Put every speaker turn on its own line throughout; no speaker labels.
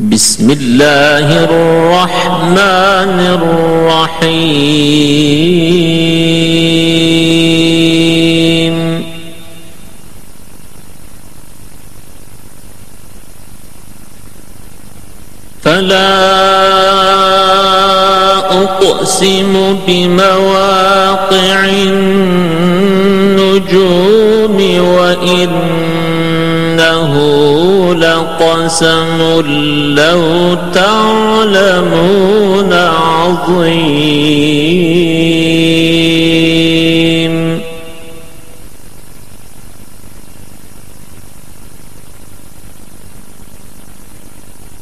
بسم الله الرحمن الرحيم. فلا أقسم بمواقع النجوم. لقسم لو تعلمون عظيم.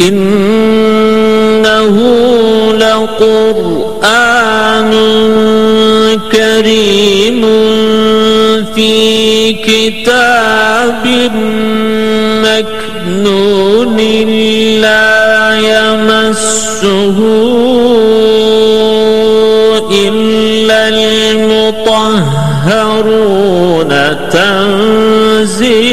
إنه لقرآن كريم في كتاب مكنون لا يمسه إلا المطهرون تنزيل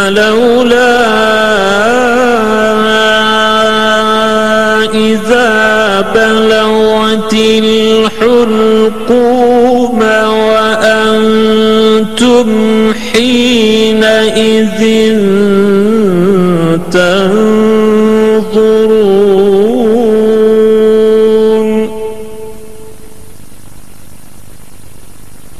فلولا إذا بلغت الحلقوم وأنتم حينئذ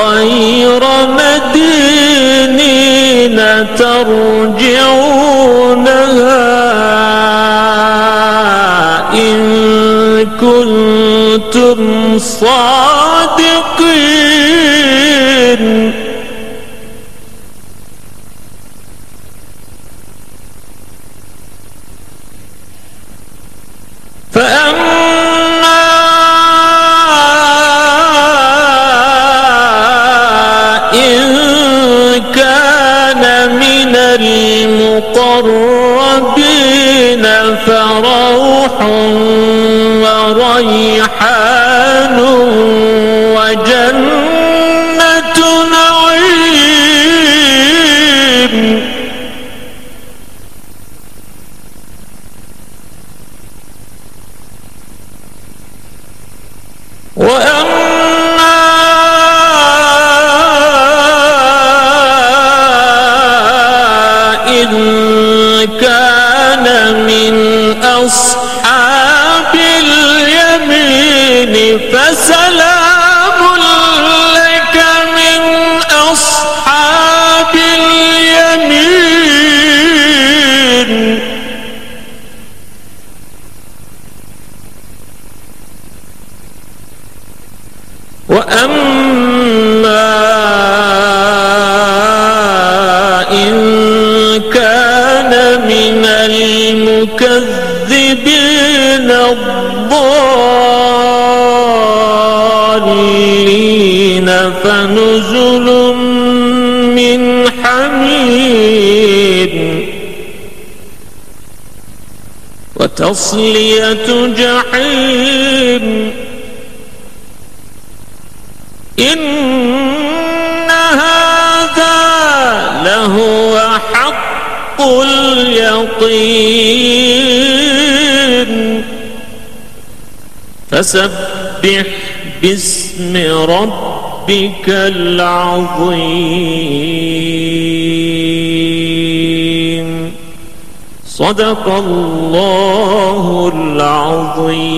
غير مدينين ترجعونها إن كنتم صادقين. فأما وريحان الضالين فنزل من حميم وتصلية جحيم إن هذا لهو حق اليقين فسبح باسم ربك العظيم. صدق الله العظيم.